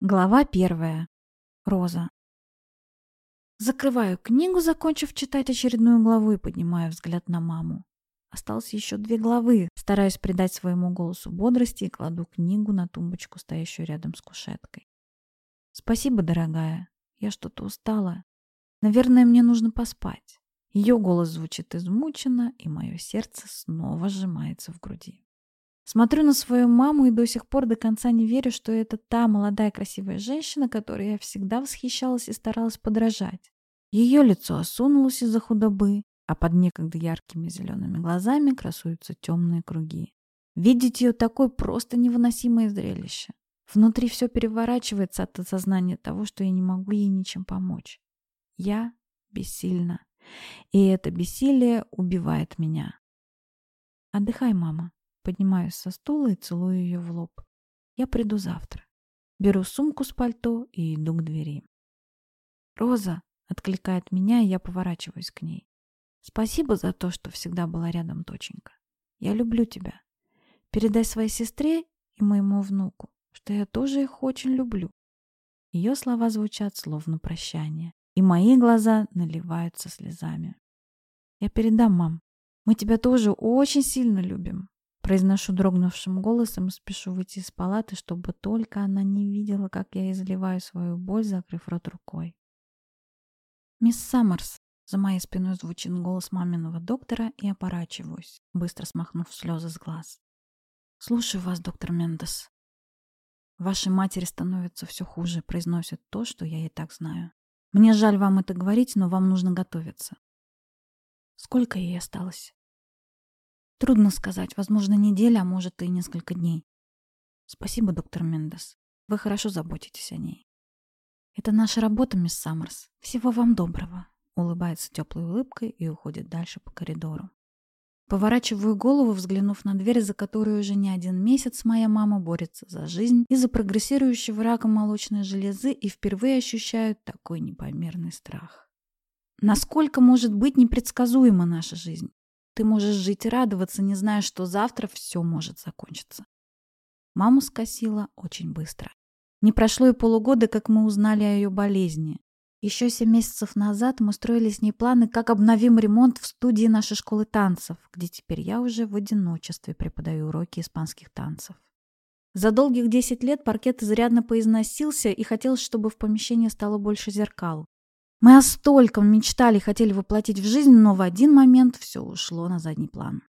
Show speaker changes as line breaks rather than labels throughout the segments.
Глава первая. Роза. Закрываю книгу, закончив читать очередную главу и поднимаю взгляд на маму. Осталось еще две главы. Стараюсь придать своему голосу бодрости и кладу книгу на тумбочку, стоящую рядом с кушеткой. Спасибо, дорогая. Я что-то устала. Наверное, мне нужно поспать. Ее голос звучит измученно, и мое сердце снова сжимается в груди. Смотрю на свою маму и до сих пор до конца не верю, что это та молодая красивая женщина, которой я всегда восхищалась и старалась подражать. Ее лицо осунулось из-за худобы, а под некогда яркими зелеными глазами красуются темные круги. Видеть ее такой просто невыносимое зрелище. Внутри все переворачивается от осознания того, что я не могу ей ничем помочь. Я бессильна. И это бессилие убивает меня. Отдыхай, мама. Поднимаюсь со стула и целую ее в лоб. Я приду завтра. Беру сумку с пальто и иду к двери. «Роза!» — откликает меня, и я поворачиваюсь к ней. «Спасибо за то, что всегда была рядом, доченька. Я люблю тебя. Передай своей сестре и моему внуку, что я тоже их очень люблю». Ее слова звучат словно прощание, и мои глаза наливаются слезами. «Я передам, мам. Мы тебя тоже очень сильно любим. Произношу дрогнувшим голосом спешу выйти из палаты, чтобы только она не видела, как я изливаю свою боль, закрыв рот рукой. «Мисс Саммерс!» За моей спиной звучит голос маминого доктора и оборачиваюсь, быстро смахнув слезы с глаз. «Слушаю вас, доктор Мендес». «Вашей матери становится все хуже», произносит то, что я и так знаю. «Мне жаль вам это говорить, но вам нужно готовиться». «Сколько ей осталось?» Трудно сказать. Возможно, неделя, а может и несколько дней. Спасибо, доктор Мендес. Вы хорошо заботитесь о ней. Это наша работа, мисс Саммерс. Всего вам доброго. Улыбается теплой улыбкой и уходит дальше по коридору. Поворачиваю голову, взглянув на дверь, за которой уже не один месяц моя мама борется за жизнь из-за прогрессирующего рака молочной железы и впервые ощущаю такой непомерный страх. Насколько может быть непредсказуема наша жизнь? Ты можешь жить и радоваться, не зная, что завтра все может закончиться. Маму скосила очень быстро. Не прошло и полугода, как мы узнали о ее болезни. Еще семь месяцев назад мы строили с ней планы, как обновим ремонт в студии нашей школы танцев, где теперь я уже в одиночестве преподаю уроки испанских танцев. За долгих 10 лет паркет изрядно поизносился и хотелось, чтобы в помещении стало больше зеркал. Мы о стольком мечтали хотели воплотить в жизнь, но в один момент все ушло на задний план.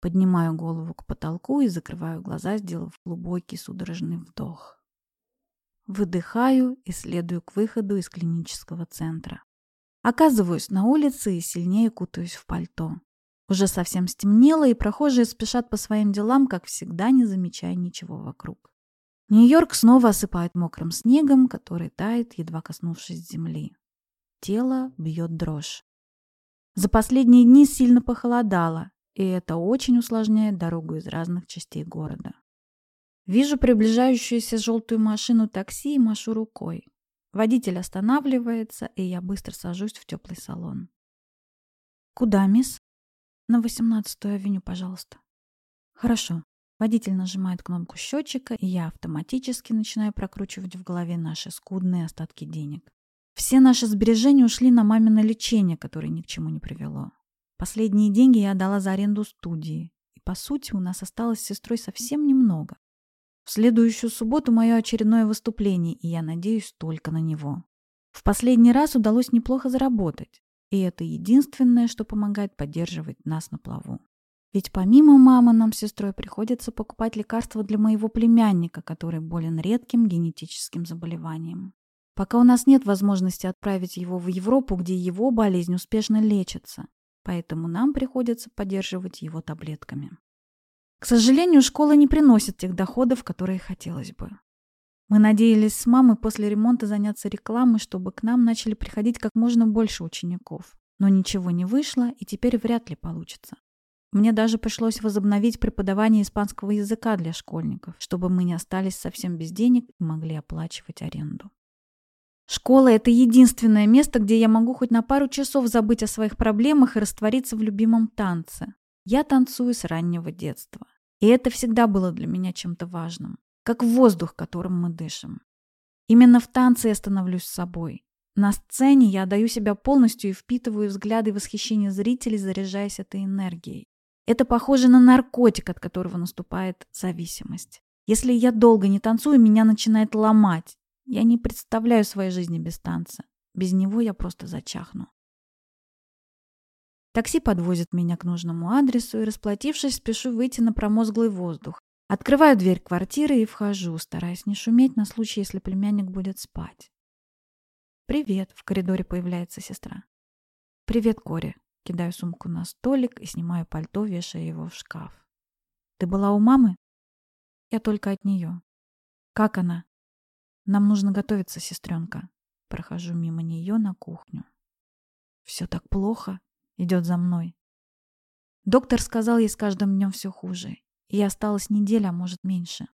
Поднимаю голову к потолку и закрываю глаза, сделав глубокий судорожный вдох. Выдыхаю и следую к выходу из клинического центра. Оказываюсь на улице и сильнее кутаюсь в пальто. Уже совсем стемнело, и прохожие спешат по своим делам, как всегда, не замечая ничего вокруг. Нью-Йорк снова осыпает мокрым снегом, который тает, едва коснувшись земли. Тело бьет дрожь. За последние дни сильно похолодало, и это очень усложняет дорогу из разных частей города. Вижу приближающуюся желтую машину такси и машу рукой. Водитель останавливается, и я быстро сажусь в теплый салон. «Куда, мисс?» «На 18-ю авеню, пожалуйста». «Хорошо». Водитель нажимает кнопку счетчика, и я автоматически начинаю прокручивать в голове наши скудные остатки денег. Все наши сбережения ушли на мамино лечение, которое ни к чему не привело. Последние деньги я отдала за аренду студии. И, по сути, у нас осталось с сестрой совсем немного. В следующую субботу мое очередное выступление, и я надеюсь только на него. В последний раз удалось неплохо заработать. И это единственное, что помогает поддерживать нас на плаву. Ведь помимо мамы нам с сестрой приходится покупать лекарства для моего племянника, который болен редким генетическим заболеванием. Пока у нас нет возможности отправить его в Европу, где его болезнь успешно лечится, поэтому нам приходится поддерживать его таблетками. К сожалению, школа не приносит тех доходов, которые хотелось бы. Мы надеялись с мамой после ремонта заняться рекламой, чтобы к нам начали приходить как можно больше учеников. Но ничего не вышло, и теперь вряд ли получится. Мне даже пришлось возобновить преподавание испанского языка для школьников, чтобы мы не остались совсем без денег и могли оплачивать аренду. Школа – это единственное место, где я могу хоть на пару часов забыть о своих проблемах и раствориться в любимом танце. Я танцую с раннего детства. И это всегда было для меня чем-то важным, как воздух, которым мы дышим. Именно в танце я становлюсь собой. На сцене я отдаю себя полностью и впитываю взгляды восхищения зрителей, заряжаясь этой энергией. Это похоже на наркотик, от которого наступает зависимость. Если я долго не танцую, меня начинает ломать. Я не представляю своей жизни без танца. Без него я просто зачахну. Такси подвозит меня к нужному адресу, и, расплатившись, спешу выйти на промозглый воздух. Открываю дверь квартиры и вхожу, стараясь не шуметь на случай, если племянник будет спать. «Привет», — в коридоре появляется сестра. «Привет, Кори». Кидаю сумку на столик и снимаю пальто, вешая его в шкаф. «Ты была у мамы?» «Я только от нее». «Как она?» «Нам нужно готовиться, сестренка». Прохожу мимо нее на кухню. «Все так плохо?» идет за мной. Доктор сказал ей с каждым днем все хуже. И осталась неделя, а может меньше.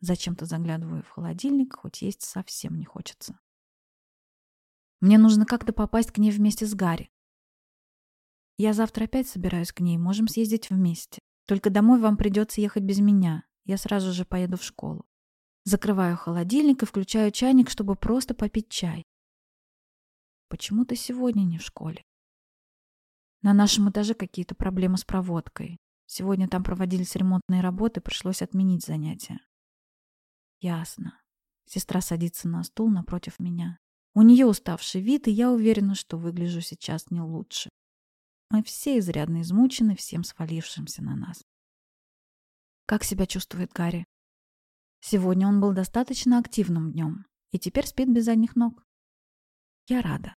Зачем-то заглядываю в холодильник, хоть есть совсем не хочется. Мне нужно как-то попасть к ней вместе с Гарри. Я завтра опять собираюсь к ней, можем съездить вместе. Только домой вам придется ехать без меня. Я сразу же поеду в школу. Закрываю холодильник и включаю чайник, чтобы просто попить чай. Почему ты сегодня не в школе? На нашем этаже какие-то проблемы с проводкой. Сегодня там проводились ремонтные работы, пришлось отменить занятия. Ясно. Сестра садится на стул напротив меня. У нее уставший вид, и я уверена, что выгляжу сейчас не лучше. Мы все изрядно измучены всем свалившимся на нас. Как себя чувствует Гарри? Сегодня он был достаточно активным днем и теперь спит без задних ног. Я рада.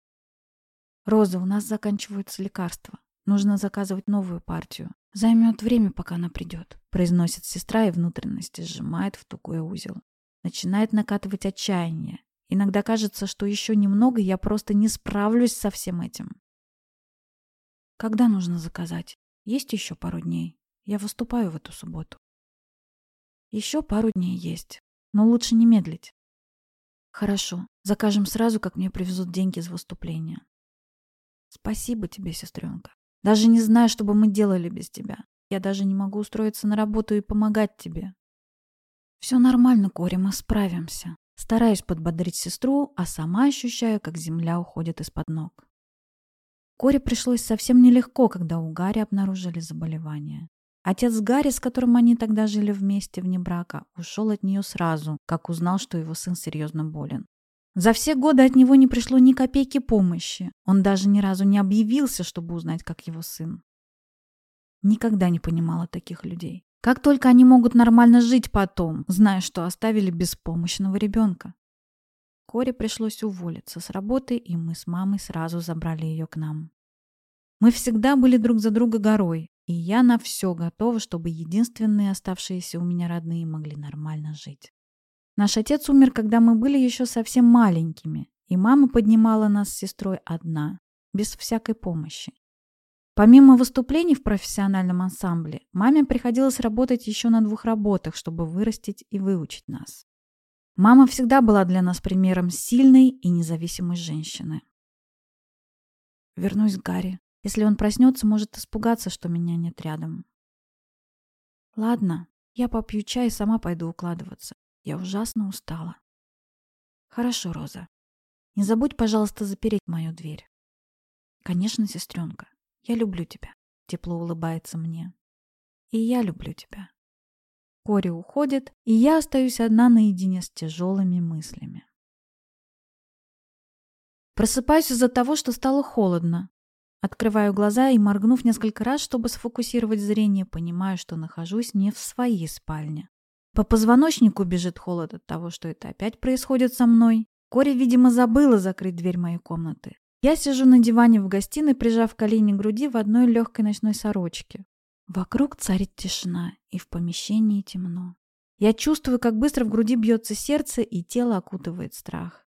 «Роза, у нас заканчиваются лекарства. Нужно заказывать новую партию. Займет время, пока она придет», — произносит сестра и внутренности сжимает в тугой узел. Начинает накатывать отчаяние. Иногда кажется, что еще немного, я просто не справлюсь со всем этим. Когда нужно заказать? Есть еще пару дней. Я выступаю в эту субботу. Еще пару дней есть, но лучше не медлить. Хорошо, закажем сразу, как мне привезут деньги из выступления. Спасибо тебе, сестренка. Даже не знаю, что бы мы делали без тебя. Я даже не могу устроиться на работу и помогать тебе. Все нормально, Кори, мы справимся. Стараюсь подбодрить сестру, а сама ощущаю, как земля уходит из-под ног. Коре пришлось совсем нелегко, когда у Гарри обнаружили заболевание. Отец Гарри, с которым они тогда жили вместе вне брака, ушел от нее сразу, как узнал, что его сын серьезно болен. За все годы от него не пришло ни копейки помощи. Он даже ни разу не объявился, чтобы узнать, как его сын. Никогда не понимала таких людей. Как только они могут нормально жить потом, зная, что оставили беспомощного ребенка? Коре пришлось уволиться с работы, и мы с мамой сразу забрали ее к нам. Мы всегда были друг за друга горой, и я на все готова, чтобы единственные оставшиеся у меня родные могли нормально жить. Наш отец умер, когда мы были еще совсем маленькими, и мама поднимала нас с сестрой одна, без всякой помощи. Помимо выступлений в профессиональном ансамбле, маме приходилось работать еще на двух работах, чтобы вырастить и выучить нас. Мама всегда была для нас примером сильной и независимой женщины. Вернусь к Гарри. Если он проснется, может испугаться, что меня нет рядом. Ладно, я попью чай и сама пойду укладываться. Я ужасно устала. Хорошо, Роза. Не забудь, пожалуйста, запереть мою дверь. Конечно, сестренка. Я люблю тебя. Тепло улыбается мне. И я люблю тебя. Кори уходит, и я остаюсь одна наедине с тяжелыми мыслями. Просыпаюсь из-за того, что стало холодно. Открываю глаза и, моргнув несколько раз, чтобы сфокусировать зрение, понимаю, что нахожусь не в своей спальне. По позвоночнику бежит холод от того, что это опять происходит со мной. Кори, видимо, забыла закрыть дверь моей комнаты. Я сижу на диване в гостиной, прижав колени к груди в одной легкой ночной сорочке. Вокруг царит тишина, и в помещении темно. Я чувствую, как быстро в груди бьется сердце, и тело окутывает страх.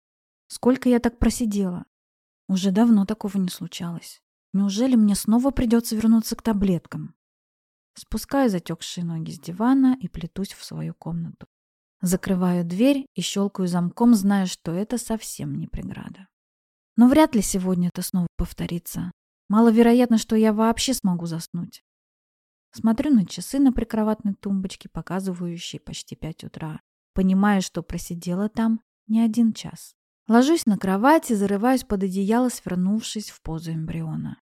Сколько я так просидела? Уже давно такого не случалось. Неужели мне снова придется вернуться к таблеткам? Спускаю затекшие ноги с дивана и плетусь в свою комнату. Закрываю дверь и щелкаю замком, зная, что это совсем не преграда. Но вряд ли сегодня это снова повторится. Маловероятно, что я вообще смогу заснуть. Смотрю на часы на прикроватной тумбочке, показывающие почти пять утра. Понимаю, что просидела там Не один час. Ложусь на кровать и зарываюсь под одеяло, свернувшись в позу эмбриона.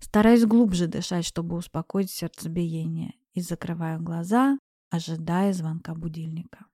Стараюсь глубже дышать, чтобы успокоить сердцебиение, и закрываю глаза, ожидая звонка будильника.